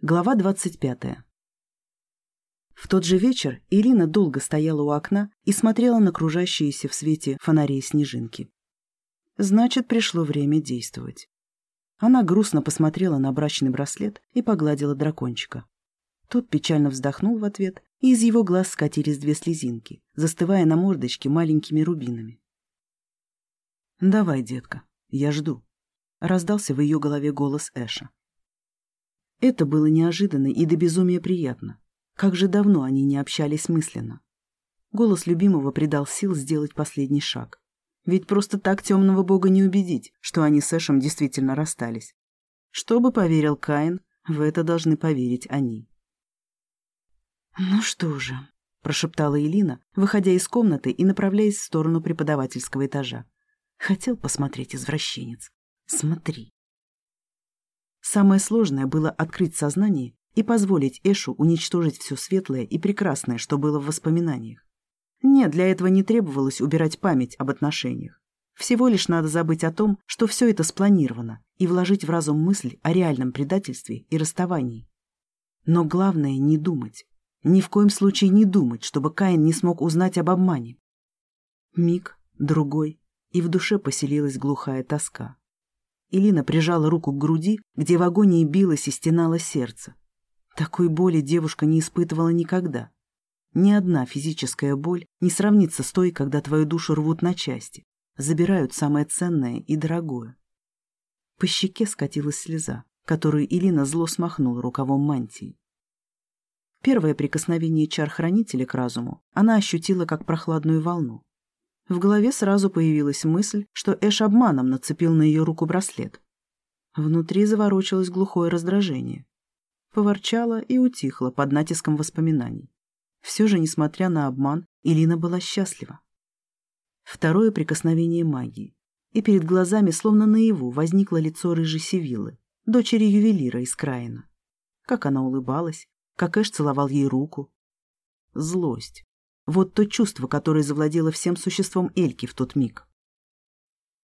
Глава 25. В тот же вечер Ирина долго стояла у окна и смотрела на кружащиеся в свете фонарей снежинки. Значит, пришло время действовать. Она грустно посмотрела на брачный браслет и погладила дракончика. Тот печально вздохнул в ответ, и из его глаз скатились две слезинки, застывая на мордочке маленькими рубинами. «Давай, детка, я жду», — раздался в ее голове голос Эша. Это было неожиданно и до безумия приятно. Как же давно они не общались мысленно. Голос любимого придал сил сделать последний шаг. Ведь просто так темного бога не убедить, что они с Эшем действительно расстались. Что бы поверил Каин, в это должны поверить они. «Ну что же», — прошептала Элина, выходя из комнаты и направляясь в сторону преподавательского этажа. Хотел посмотреть извращенец. Смотри. Самое сложное было открыть сознание и позволить Эшу уничтожить все светлое и прекрасное, что было в воспоминаниях. Нет, для этого не требовалось убирать память об отношениях. Всего лишь надо забыть о том, что все это спланировано, и вложить в разум мысль о реальном предательстве и расставании. Но главное — не думать. Ни в коем случае не думать, чтобы Каин не смог узнать об обмане. Миг, другой, и в душе поселилась глухая тоска. Илина прижала руку к груди, где в агонии билось и стенало сердце. Такой боли девушка не испытывала никогда. Ни одна физическая боль не сравнится с той, когда твою душу рвут на части, забирают самое ценное и дорогое. По щеке скатилась слеза, которую Илина зло смахнула рукавом мантии. Первое прикосновение чар-хранителя к разуму она ощутила как прохладную волну. В голове сразу появилась мысль, что Эш обманом нацепил на ее руку браслет. Внутри заворочилось глухое раздражение. Поворчала и утихла под натиском воспоминаний. Все же, несмотря на обман, Илина была счастлива. Второе прикосновение магии. И перед глазами, словно наяву, возникло лицо рыжей Севилы, дочери ювелира из Краина. Как она улыбалась, как Эш целовал ей руку. Злость. Вот то чувство, которое завладело всем существом Эльки в тот миг.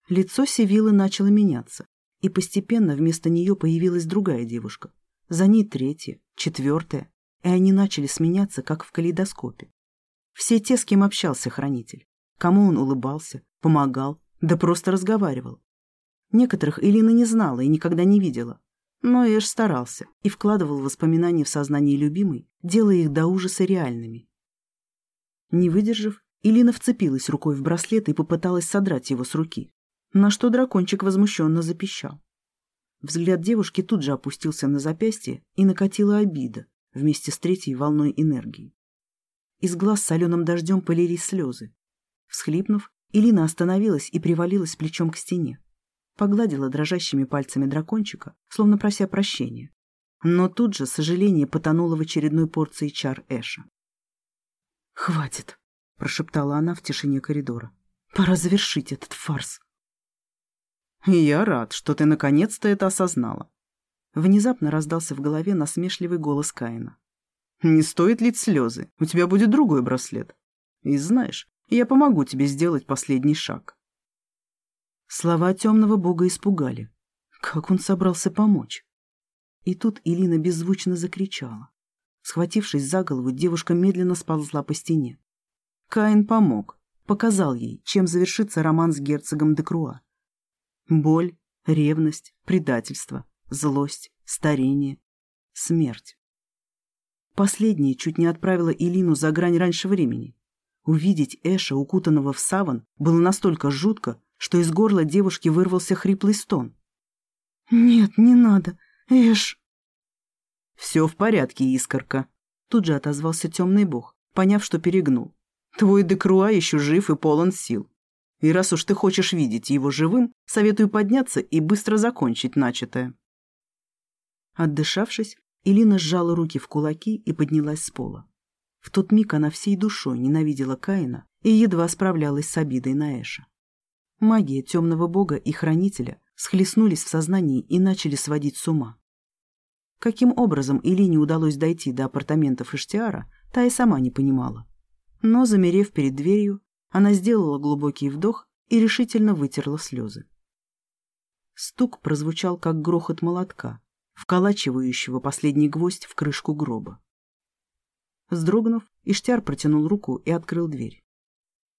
Лицо Севилы начало меняться, и постепенно вместо нее появилась другая девушка. За ней третья, четвертая, и они начали сменяться, как в калейдоскопе. Все те, с кем общался хранитель. Кому он улыбался, помогал, да просто разговаривал. Некоторых Илина не знала и никогда не видела. Но Эш старался и вкладывал воспоминания в сознание любимой, делая их до ужаса реальными. Не выдержав, Илина вцепилась рукой в браслет и попыталась содрать его с руки, на что дракончик возмущенно запищал. Взгляд девушки тут же опустился на запястье и накатила обида вместе с третьей волной энергии. Из глаз соленым дождем полились слезы. Всхлипнув, Илина остановилась и привалилась плечом к стене. Погладила дрожащими пальцами дракончика, словно прося прощения. Но тут же сожаление потонуло в очередной порции чар Эша. «Хватит», — прошептала она в тишине коридора. «Пора завершить этот фарс». «Я рад, что ты наконец-то это осознала». Внезапно раздался в голове насмешливый голос Каина. «Не стоит лить слезы, у тебя будет другой браслет. И знаешь, я помогу тебе сделать последний шаг». Слова темного бога испугали. Как он собрался помочь? И тут Илина беззвучно закричала. Схватившись за голову, девушка медленно сползла по стене. Каин помог, показал ей, чем завершится роман с герцогом Декруа. Боль, ревность, предательство, злость, старение, смерть. Последнее чуть не отправило Илину за грань раньше времени. Увидеть Эша, укутанного в саван, было настолько жутко, что из горла девушки вырвался хриплый стон. «Нет, не надо, Эш!» «Все в порядке, искорка», — тут же отозвался темный бог, поняв, что перегнул. «Твой Декруа еще жив и полон сил. И раз уж ты хочешь видеть его живым, советую подняться и быстро закончить начатое». Отдышавшись, Илина сжала руки в кулаки и поднялась с пола. В тот миг она всей душой ненавидела Каина и едва справлялась с обидой на Эша. Магия темного бога и хранителя схлестнулись в сознании и начали сводить с ума. Каким образом Илине удалось дойти до апартаментов Иштиара, та и сама не понимала. Но, замерев перед дверью, она сделала глубокий вдох и решительно вытерла слезы. Стук прозвучал, как грохот молотка, вколачивающего последний гвоздь в крышку гроба. Вздрогнув, Иштяр протянул руку и открыл дверь.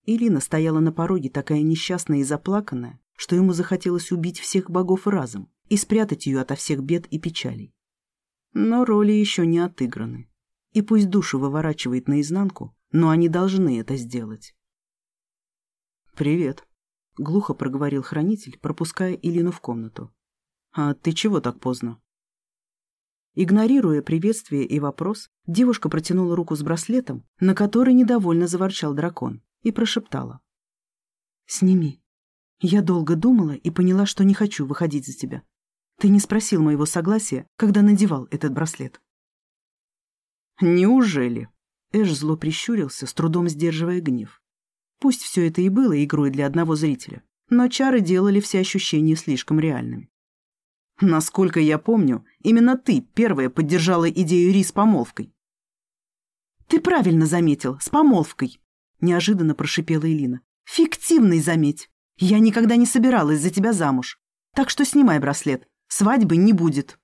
Ирина стояла на пороге, такая несчастная и заплаканная, что ему захотелось убить всех богов разом и спрятать ее ото всех бед и печалей. Но роли еще не отыграны. И пусть душу выворачивает наизнанку, но они должны это сделать. «Привет», — глухо проговорил хранитель, пропуская Илину в комнату. «А ты чего так поздно?» Игнорируя приветствие и вопрос, девушка протянула руку с браслетом, на который недовольно заворчал дракон, и прошептала. «Сними. Я долго думала и поняла, что не хочу выходить за тебя. Ты не спросил моего согласия, когда надевал этот браслет». «Неужели?» Эш зло прищурился, с трудом сдерживая гнев. Пусть все это и было игрой для одного зрителя, но чары делали все ощущения слишком реальными. Насколько я помню, именно ты первая поддержала идею Ри с помолвкой. Ты правильно заметил, с помолвкой, неожиданно прошипела Элина. Фиктивный, заметь. Я никогда не собиралась за тебя замуж. Так что снимай браслет. Свадьбы не будет.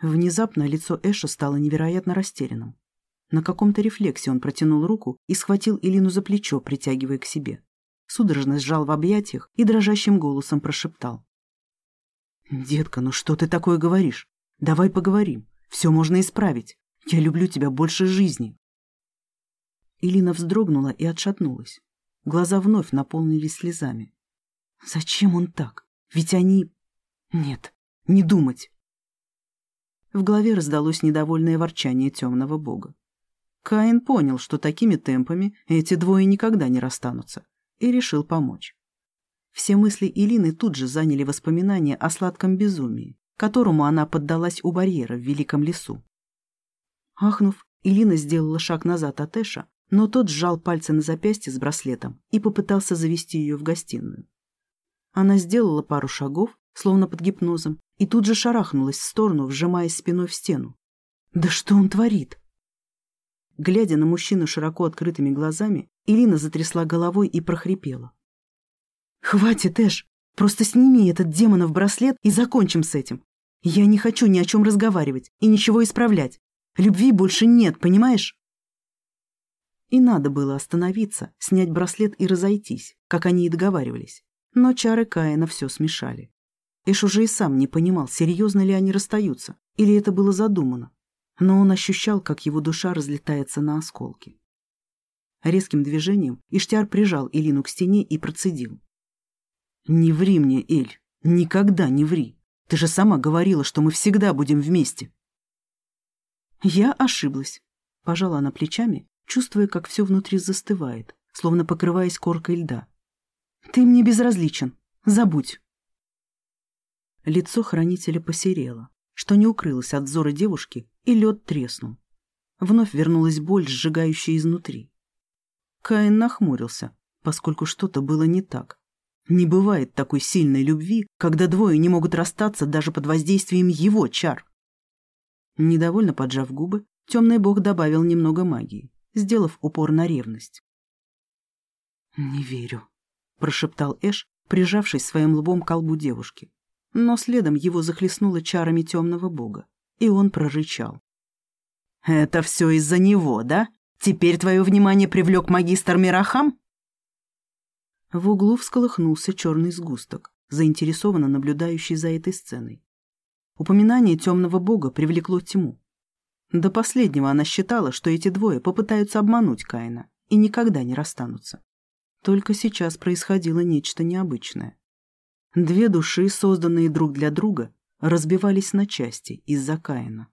Внезапно лицо Эша стало невероятно растерянным. На каком-то рефлексе он протянул руку и схватил Илину за плечо, притягивая к себе. Судорожно сжал в объятиях и дрожащим голосом прошептал. «Детка, ну что ты такое говоришь? Давай поговорим. Все можно исправить. Я люблю тебя больше жизни». Илина вздрогнула и отшатнулась. Глаза вновь наполнились слезами. «Зачем он так? Ведь они...» «Нет, не думать!» В голове раздалось недовольное ворчание темного бога. Каин понял, что такими темпами эти двое никогда не расстанутся, и решил помочь. Все мысли Илины тут же заняли воспоминания о сладком безумии, которому она поддалась у барьера в великом лесу. Ахнув, Илина сделала шаг назад от Эша, но тот сжал пальцы на запястье с браслетом и попытался завести ее в гостиную. Она сделала пару шагов, словно под гипнозом, и тут же шарахнулась в сторону, вжимаясь спиной в стену. «Да что он творит?» Глядя на мужчину широко открытыми глазами, Илина затрясла головой и прохрипела. «Хватит, Эш! Просто сними этот демонов браслет и закончим с этим. Я не хочу ни о чем разговаривать и ничего исправлять. Любви больше нет, понимаешь?» И надо было остановиться, снять браслет и разойтись, как они и договаривались. Но чары Каина все смешали. Эш уже и сам не понимал, серьезно ли они расстаются, или это было задумано. Но он ощущал, как его душа разлетается на осколки. Резким движением Иштяр прижал Илину к стене и процедил. «Не ври мне, Эль, никогда не ври. Ты же сама говорила, что мы всегда будем вместе». «Я ошиблась», — пожала она плечами, чувствуя, как все внутри застывает, словно покрываясь коркой льда. «Ты мне безразличен. Забудь». Лицо хранителя посерело, что не укрылось от взора девушки, и лед треснул. Вновь вернулась боль, сжигающая изнутри. Каин нахмурился, поскольку что-то было не так. Не бывает такой сильной любви, когда двое не могут расстаться даже под воздействием его чар. Недовольно поджав губы, темный бог добавил немного магии, сделав упор на ревность. «Не верю», — прошептал Эш, прижавшись своим лбом к колбу девушки. Но следом его захлестнуло чарами темного бога, и он прорычал. «Это все из-за него, да? Теперь твое внимание привлек магистр Мирахам?» В углу всколыхнулся черный сгусток, заинтересованно наблюдающий за этой сценой. Упоминание темного бога привлекло тьму. До последнего она считала, что эти двое попытаются обмануть Каина и никогда не расстанутся. Только сейчас происходило нечто необычное. Две души, созданные друг для друга, разбивались на части из-за Каина.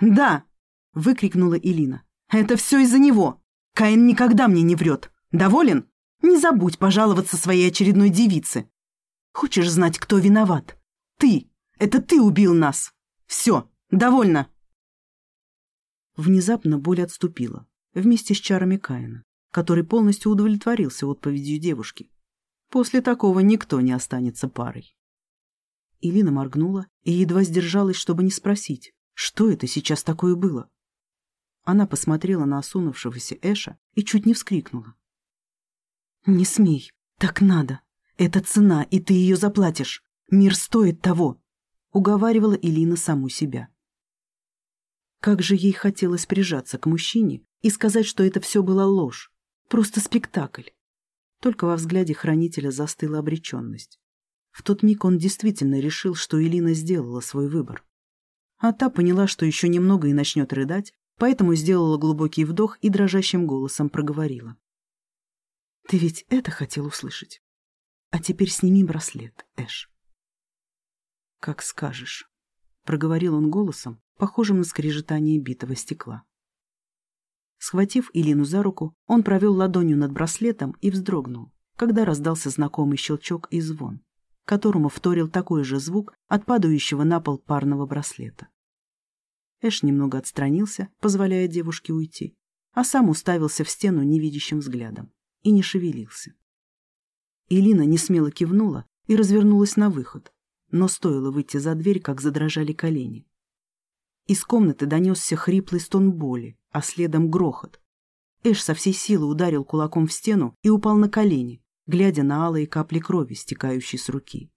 «Да!» — выкрикнула Илина. «Это все из-за него! Каин никогда мне не врет! Доволен?» Не забудь пожаловаться своей очередной девице. Хочешь знать, кто виноват? Ты. Это ты убил нас. Все, довольно. Внезапно боль отступила, вместе с чарами Каина, который полностью удовлетворился отповедью девушки. После такого никто не останется парой. Илина моргнула и едва сдержалась, чтобы не спросить, что это сейчас такое было. Она посмотрела на осунувшегося Эша и чуть не вскрикнула. «Не смей. Так надо. Это цена, и ты ее заплатишь. Мир стоит того». уговаривала Илина саму себя. Как же ей хотелось прижаться к мужчине и сказать, что это все была ложь, просто спектакль. Только во взгляде хранителя застыла обреченность. В тот миг он действительно решил, что Элина сделала свой выбор. А та поняла, что еще немного и начнет рыдать, поэтому сделала глубокий вдох и дрожащим голосом проговорила. «Ты ведь это хотел услышать? А теперь сними браслет, Эш». «Как скажешь», — проговорил он голосом, похожим на скрежетание битого стекла. Схватив Илину за руку, он провел ладонью над браслетом и вздрогнул, когда раздался знакомый щелчок и звон, которому вторил такой же звук от падающего на пол парного браслета. Эш немного отстранился, позволяя девушке уйти, а сам уставился в стену невидящим взглядом и не шевелился. Илина несмело кивнула и развернулась на выход, но стоило выйти за дверь, как задрожали колени. Из комнаты донесся хриплый стон боли, а следом грохот. Эш со всей силы ударил кулаком в стену и упал на колени, глядя на алые капли крови, стекающие с руки.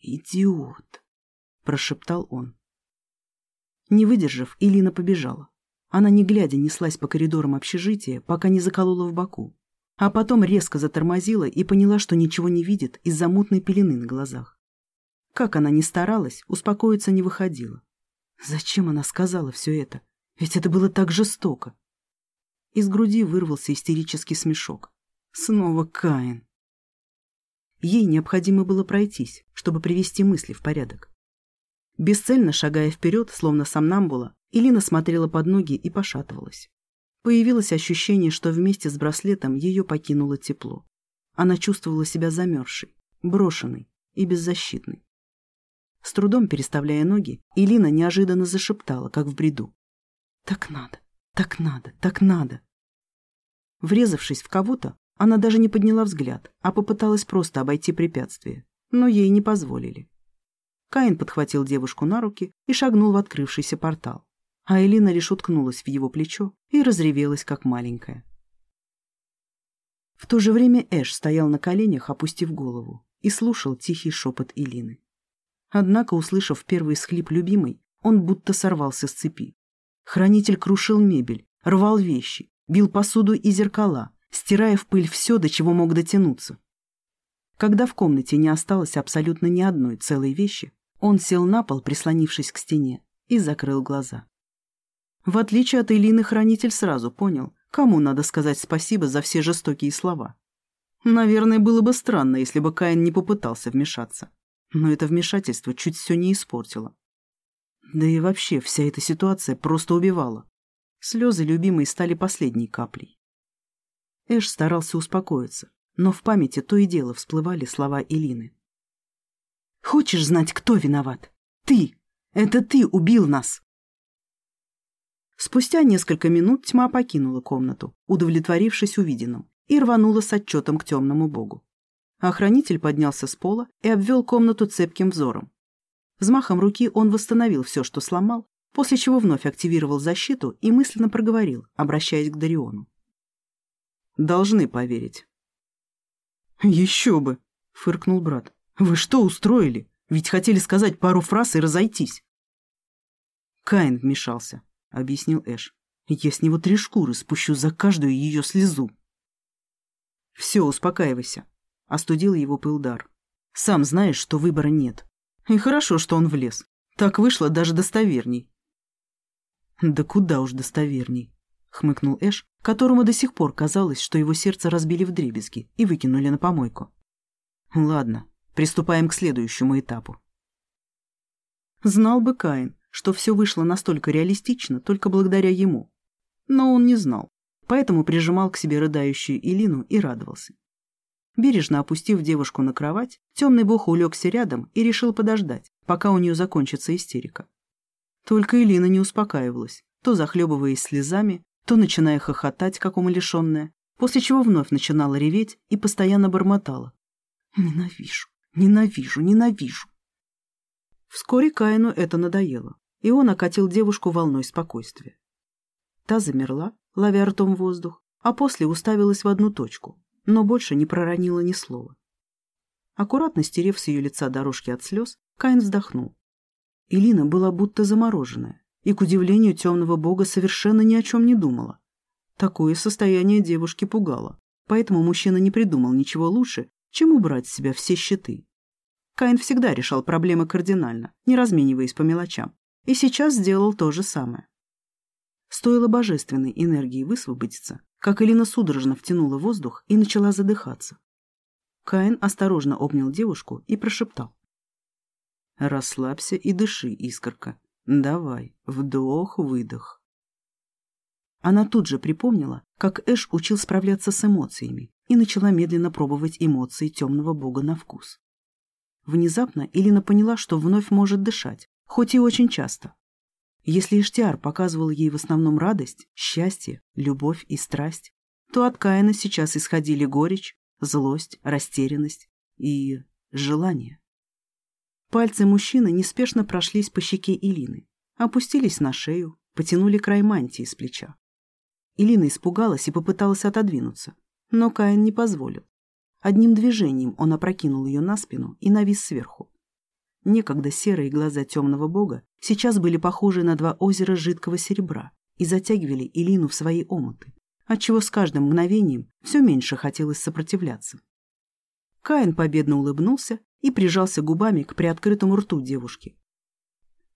«Идиот!» — прошептал он. Не выдержав, Илина побежала. Она, не глядя, неслась по коридорам общежития, пока не заколола в боку. А потом резко затормозила и поняла, что ничего не видит из-за мутной пелены на глазах. Как она ни старалась, успокоиться не выходила. Зачем она сказала все это? Ведь это было так жестоко. Из груди вырвался истерический смешок. Снова Каин. Ей необходимо было пройтись, чтобы привести мысли в порядок. Бесцельно шагая вперед, словно сомнамбула, Илина смотрела под ноги и пошатывалась. Появилось ощущение, что вместе с браслетом ее покинуло тепло. Она чувствовала себя замерзшей, брошенной и беззащитной. С трудом переставляя ноги, Илина неожиданно зашептала, как в бреду. «Так надо, так надо, так надо!» Врезавшись в кого-то, она даже не подняла взгляд, а попыталась просто обойти препятствие, но ей не позволили. Каин подхватил девушку на руки и шагнул в открывшийся портал, а Элина лишь уткнулась в его плечо и разревелась, как маленькая. В то же время Эш стоял на коленях, опустив голову, и слушал тихий шепот Илины. Однако, услышав первый схлип любимой, он будто сорвался с цепи. Хранитель крушил мебель, рвал вещи, бил посуду и зеркала, стирая в пыль все, до чего мог дотянуться. Когда в комнате не осталось абсолютно ни одной целой вещи, он сел на пол, прислонившись к стене, и закрыл глаза. В отличие от Элины, хранитель сразу понял, кому надо сказать спасибо за все жестокие слова. Наверное, было бы странно, если бы Каин не попытался вмешаться но это вмешательство чуть все не испортило. Да и вообще вся эта ситуация просто убивала. Слезы любимой стали последней каплей. Эш старался успокоиться, но в памяти то и дело всплывали слова Элины. «Хочешь знать, кто виноват? Ты! Это ты убил нас!» Спустя несколько минут тьма покинула комнату, удовлетворившись увиденным, и рванула с отчетом к темному богу. Охранитель поднялся с пола и обвел комнату цепким взором. Взмахом руки он восстановил все, что сломал, после чего вновь активировал защиту и мысленно проговорил, обращаясь к Дариону. «Должны поверить». «Еще бы!» — фыркнул брат. «Вы что устроили? Ведь хотели сказать пару фраз и разойтись». Каин вмешался, — объяснил Эш. «Я с него три шкуры спущу за каждую ее слезу». «Все, успокаивайся. — остудил его пылдар. «Сам знаешь, что выбора нет. И хорошо, что он влез. Так вышло даже достоверней». «Да куда уж достоверней», — хмыкнул Эш, которому до сих пор казалось, что его сердце разбили в дребезги и выкинули на помойку. «Ладно, приступаем к следующему этапу». Знал бы Каин, что все вышло настолько реалистично только благодаря ему. Но он не знал, поэтому прижимал к себе рыдающую Илину и радовался. Бережно опустив девушку на кровать, темный бог улегся рядом и решил подождать, пока у нее закончится истерика. Только Элина не успокаивалась, то захлебываясь слезами, то начиная хохотать, как умалишенная, после чего вновь начинала реветь и постоянно бормотала. «Ненавижу, ненавижу, ненавижу». Вскоре Каину это надоело, и он окатил девушку волной спокойствия. Та замерла, ловя ртом воздух, а после уставилась в одну точку, но больше не проронила ни слова. Аккуратно стерев с ее лица дорожки от слез, Каин вздохнул Илина была будто замороженная и, к удивлению темного бога, совершенно ни о чем не думала. Такое состояние девушки пугало, поэтому мужчина не придумал ничего лучше, чем убрать с себя все щиты. Каин всегда решал проблемы кардинально, не размениваясь по мелочам, и сейчас сделал то же самое. Стоило божественной энергии высвободиться, как Элина судорожно втянула воздух и начала задыхаться. Каин осторожно обнял девушку и прошептал. «Расслабься и дыши, искорка. Давай, вдох-выдох». Она тут же припомнила, как Эш учил справляться с эмоциями и начала медленно пробовать эмоции темного бога на вкус. Внезапно Илина поняла, что вновь может дышать, хоть и очень часто. Если Иштиар показывал ей в основном радость, счастье, любовь и страсть, то от Каина сейчас исходили горечь, злость, растерянность и желание. Пальцы мужчины неспешно прошлись по щеке Илины, опустились на шею, потянули край мантии с плеча. Илина испугалась и попыталась отодвинуться, но Каин не позволил. Одним движением он опрокинул ее на спину и навис сверху. Некогда серые глаза темного бога сейчас были похожи на два озера жидкого серебра и затягивали Илину в свои омуты, отчего с каждым мгновением все меньше хотелось сопротивляться. Каин победно улыбнулся и прижался губами к приоткрытому рту девушки.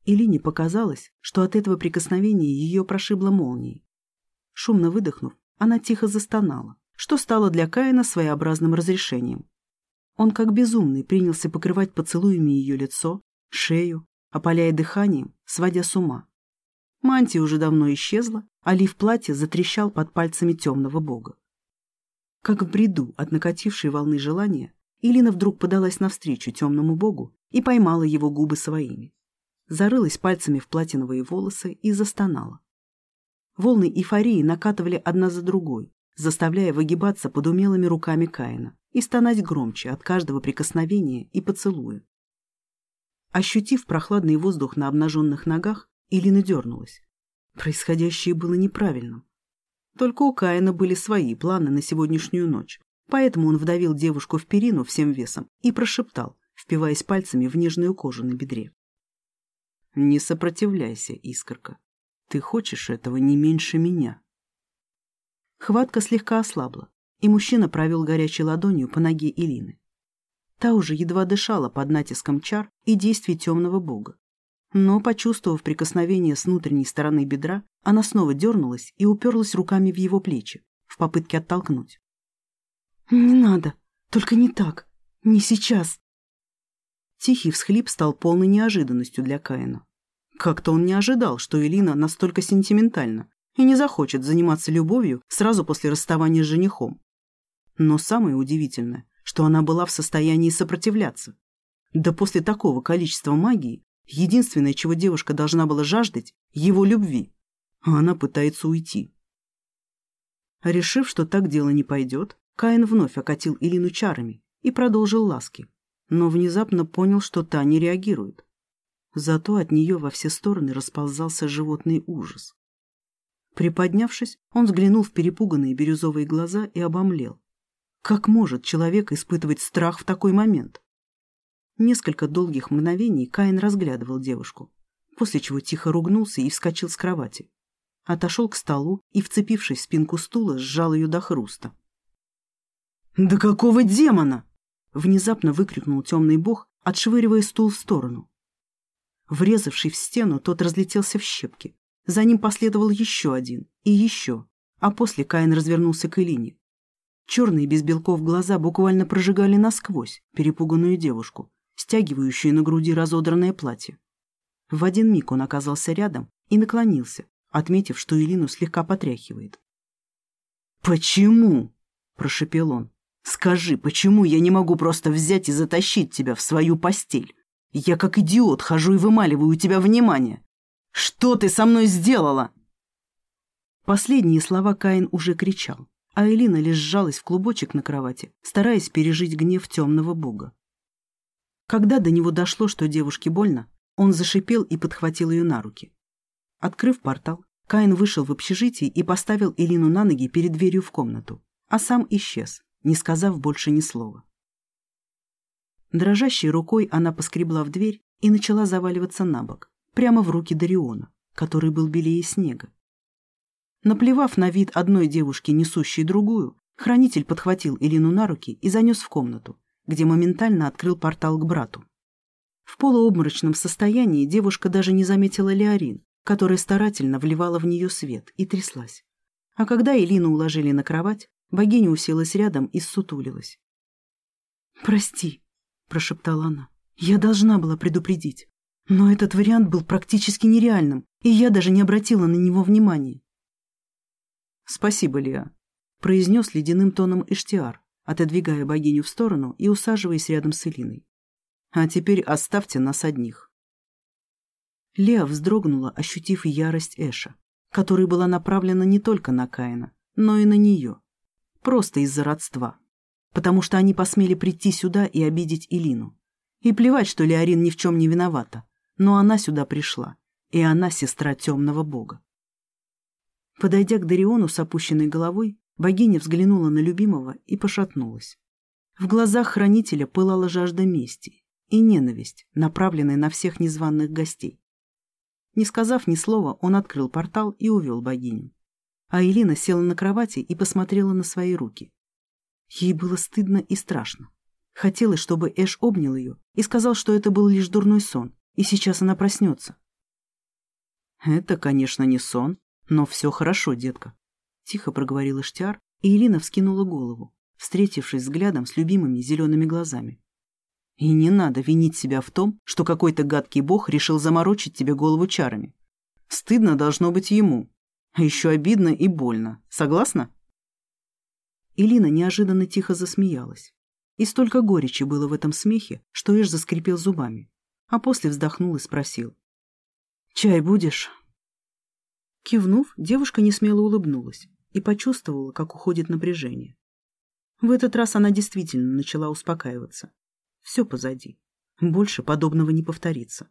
Илине показалось, что от этого прикосновения ее прошибло молнией, Шумно выдохнув, она тихо застонала, что стало для Каина своеобразным разрешением. Он как безумный принялся покрывать поцелуями ее лицо, шею, опаляя дыханием, сводя с ума. Мантия уже давно исчезла, а лиф платья затрещал под пальцами темного бога. Как в бреду от накатившей волны желания, Илина вдруг подалась навстречу темному богу и поймала его губы своими. Зарылась пальцами в платиновые волосы и застонала. Волны эйфории накатывали одна за другой, заставляя выгибаться под умелыми руками Каина и стонать громче от каждого прикосновения и поцелуя. Ощутив прохладный воздух на обнаженных ногах, Илина дернулась. Происходящее было неправильным. Только у Каина были свои планы на сегодняшнюю ночь, поэтому он вдавил девушку в перину всем весом и прошептал, впиваясь пальцами в нежную кожу на бедре. «Не сопротивляйся, искорка. Ты хочешь этого не меньше меня. Хватка слегка ослабла, и мужчина провел горячей ладонью по ноге Илины. Та уже едва дышала под натиском чар и действий темного бога. Но, почувствовав прикосновение с внутренней стороны бедра, она снова дернулась и уперлась руками в его плечи, в попытке оттолкнуть. «Не надо, только не так, не сейчас!» Тихий всхлип стал полной неожиданностью для Каина. Как-то он не ожидал, что Элина настолько сентиментальна и не захочет заниматься любовью сразу после расставания с женихом. Но самое удивительное, что она была в состоянии сопротивляться. Да после такого количества магии, единственное, чего девушка должна была жаждать, его любви. А она пытается уйти. Решив, что так дело не пойдет, Каин вновь окатил Илину чарами и продолжил ласки, но внезапно понял, что та не реагирует. Зато от нее во все стороны расползался животный ужас. Приподнявшись, он взглянул в перепуганные бирюзовые глаза и обомлел. Как может человек испытывать страх в такой момент? Несколько долгих мгновений Каин разглядывал девушку, после чего тихо ругнулся и вскочил с кровати. Отошел к столу и, вцепившись в спинку стула, сжал ее до хруста. «Да какого демона!» — внезапно выкрикнул темный бог, отшвыривая стул в сторону. Врезавший в стену, тот разлетелся в щепки. За ним последовал еще один и еще, а после Каин развернулся к Элине. Черные без белков глаза буквально прожигали насквозь перепуганную девушку, стягивающую на груди разодранное платье. В один миг он оказался рядом и наклонился, отметив, что Элину слегка потряхивает. «Почему?» – прошепел он. «Скажи, почему я не могу просто взять и затащить тебя в свою постель? Я как идиот хожу и вымаливаю у тебя внимание. Что ты со мной сделала?» Последние слова Каин уже кричал, а Элина лишь сжалась в клубочек на кровати, стараясь пережить гнев темного бога. Когда до него дошло, что девушке больно, он зашипел и подхватил ее на руки. Открыв портал, Каин вышел в общежитие и поставил Элину на ноги перед дверью в комнату, а сам исчез, не сказав больше ни слова. Дрожащей рукой она поскребла в дверь и начала заваливаться на бок, прямо в руки Дариона, который был белее снега. Наплевав на вид одной девушки, несущей другую, хранитель подхватил Илину на руки и занес в комнату, где моментально открыл портал к брату. В полуобморочном состоянии девушка даже не заметила Леорин, которая старательно вливала в нее свет, и тряслась. А когда Илину уложили на кровать, богиня уселась рядом и ссутулилась. «Прости», — прошептала она, — «я должна была предупредить. Но этот вариант был практически нереальным, и я даже не обратила на него внимания». «Спасибо, Леа», — произнес ледяным тоном Иштиар, отодвигая богиню в сторону и усаживаясь рядом с Элиной. «А теперь оставьте нас одних». Леа вздрогнула, ощутив ярость Эша, которая была направлена не только на Каина, но и на нее. Просто из-за родства. Потому что они посмели прийти сюда и обидеть Илину. И плевать, что Леорин ни в чем не виновата, но она сюда пришла, и она сестра темного бога. Подойдя к Дариону с опущенной головой, богиня взглянула на любимого и пошатнулась. В глазах хранителя пылала жажда мести и ненависть, направленная на всех незваных гостей. Не сказав ни слова, он открыл портал и увел богиню. А Элина села на кровати и посмотрела на свои руки. Ей было стыдно и страшно. Хотелось, чтобы Эш обнял ее и сказал, что это был лишь дурной сон, и сейчас она проснется. «Это, конечно, не сон, но все хорошо, детка», — тихо проговорил Иштяр, и Элина вскинула голову, встретившись взглядом с любимыми зелеными глазами. И не надо винить себя в том, что какой-то гадкий бог решил заморочить тебе голову чарами. Стыдно должно быть ему. А еще обидно и больно. Согласна? Илина неожиданно тихо засмеялась. И столько горечи было в этом смехе, что Эш заскрипел зубами. А после вздохнул и спросил. «Чай будешь?» Кивнув, девушка несмело улыбнулась и почувствовала, как уходит напряжение. В этот раз она действительно начала успокаиваться. Все позади. Больше подобного не повторится.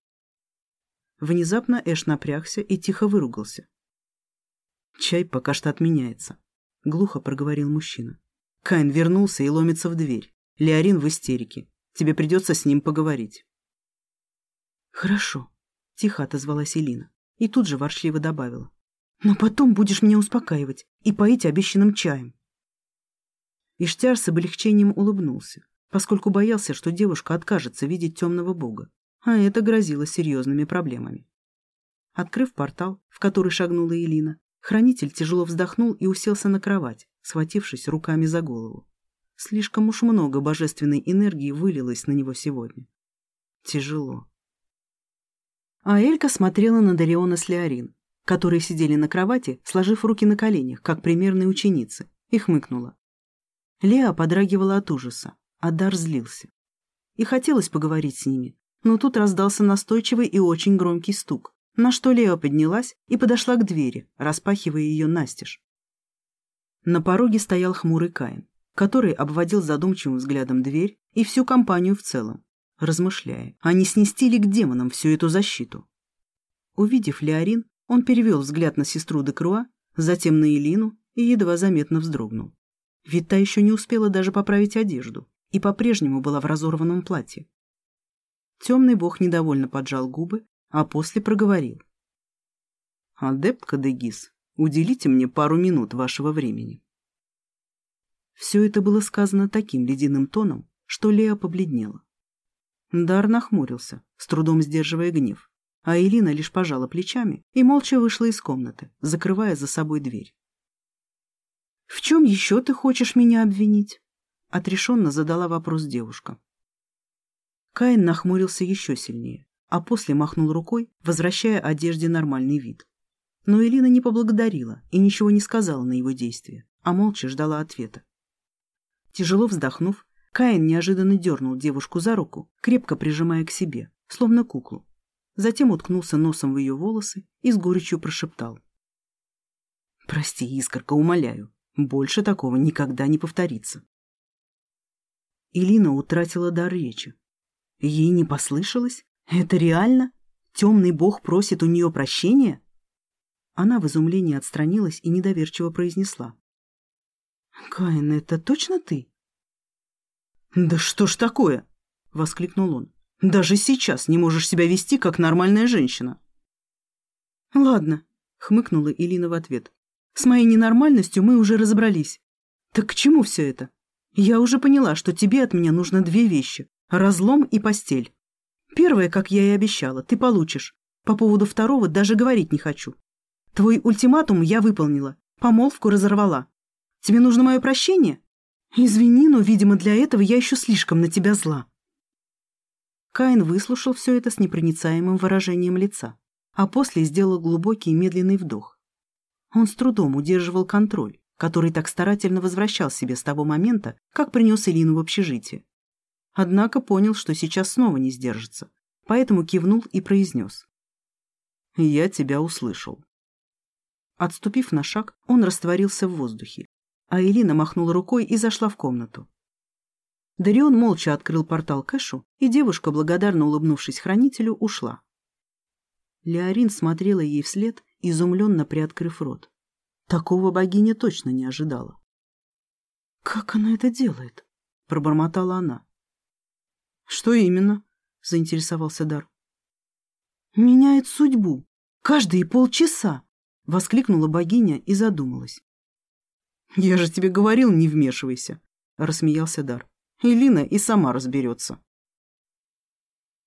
Внезапно Эш напрягся и тихо выругался. «Чай пока что отменяется», — глухо проговорил мужчина. Кайн вернулся и ломится в дверь. Леорин в истерике. Тебе придется с ним поговорить. «Хорошо», — тихо отозвалась Элина и тут же ворчливо добавила. «Но потом будешь меня успокаивать и поить обещанным чаем». Иштяр с облегчением улыбнулся поскольку боялся, что девушка откажется видеть темного бога, а это грозило серьезными проблемами. Открыв портал, в который шагнула Элина, хранитель тяжело вздохнул и уселся на кровать, схватившись руками за голову. Слишком уж много божественной энергии вылилось на него сегодня. Тяжело. А Элька смотрела на Дариона с Леорин, которые сидели на кровати, сложив руки на коленях, как примерные ученицы, и хмыкнула. Леа подрагивала от ужаса, Адар злился. И хотелось поговорить с ними, но тут раздался настойчивый и очень громкий стук, на что Лео поднялась и подошла к двери, распахивая ее настежь. На пороге стоял хмурый Каин, который обводил задумчивым взглядом дверь и всю компанию в целом, размышляя, а не снести ли к демонам всю эту защиту. Увидев Леорин, он перевел взгляд на сестру Декруа, затем на Элину и едва заметно вздрогнул. Ведь та еще не успела даже поправить одежду и по-прежнему была в разорванном платье. Темный бог недовольно поджал губы, а после проговорил. «Адепт Кадегис, уделите мне пару минут вашего времени». Все это было сказано таким ледяным тоном, что Леа побледнела. Дар нахмурился, с трудом сдерживая гнев, а Элина лишь пожала плечами и молча вышла из комнаты, закрывая за собой дверь. «В чем еще ты хочешь меня обвинить?» — отрешенно задала вопрос девушка. Каин нахмурился еще сильнее, а после махнул рукой, возвращая одежде нормальный вид. Но Элина не поблагодарила и ничего не сказала на его действия, а молча ждала ответа. Тяжело вздохнув, Каин неожиданно дернул девушку за руку, крепко прижимая к себе, словно куклу. Затем уткнулся носом в ее волосы и с горечью прошептал. «Прости, Искорка, умоляю, больше такого никогда не повторится». Илина утратила дар речи. Ей не послышалось? Это реально? Темный бог просит у нее прощения? Она в изумлении отстранилась и недоверчиво произнесла. «Каин, это точно ты?» «Да что ж такое?» — воскликнул он. Даже сейчас не можешь себя вести, как нормальная женщина». «Ладно», — хмыкнула Элина в ответ. «С моей ненормальностью мы уже разобрались. Так к чему все это? Я уже поняла, что тебе от меня нужно две вещи — разлом и постель. Первое, как я и обещала, ты получишь. По поводу второго даже говорить не хочу. Твой ультиматум я выполнила, помолвку разорвала. Тебе нужно мое прощение? Извини, но, видимо, для этого я еще слишком на тебя зла». Каин выслушал все это с непроницаемым выражением лица а после сделал глубокий медленный вдох. Он с трудом удерживал контроль, который так старательно возвращал себе с того момента, как принес Элину в общежитие. Однако понял, что сейчас снова не сдержится, поэтому кивнул и произнес. «Я тебя услышал». Отступив на шаг, он растворился в воздухе, а Элина махнула рукой и зашла в комнату. Дарион молча открыл портал Кэшу, и девушка, благодарно улыбнувшись хранителю, ушла. Леорин смотрела ей вслед, изумленно приоткрыв рот. Такого богиня точно не ожидала. «Как она это делает?» — пробормотала она. «Что именно?» — заинтересовался Дар. «Меняет судьбу. Каждые полчаса!» — воскликнула богиня и задумалась. «Я же тебе говорил, не вмешивайся!» — рассмеялся Дар. «Элина и сама разберется».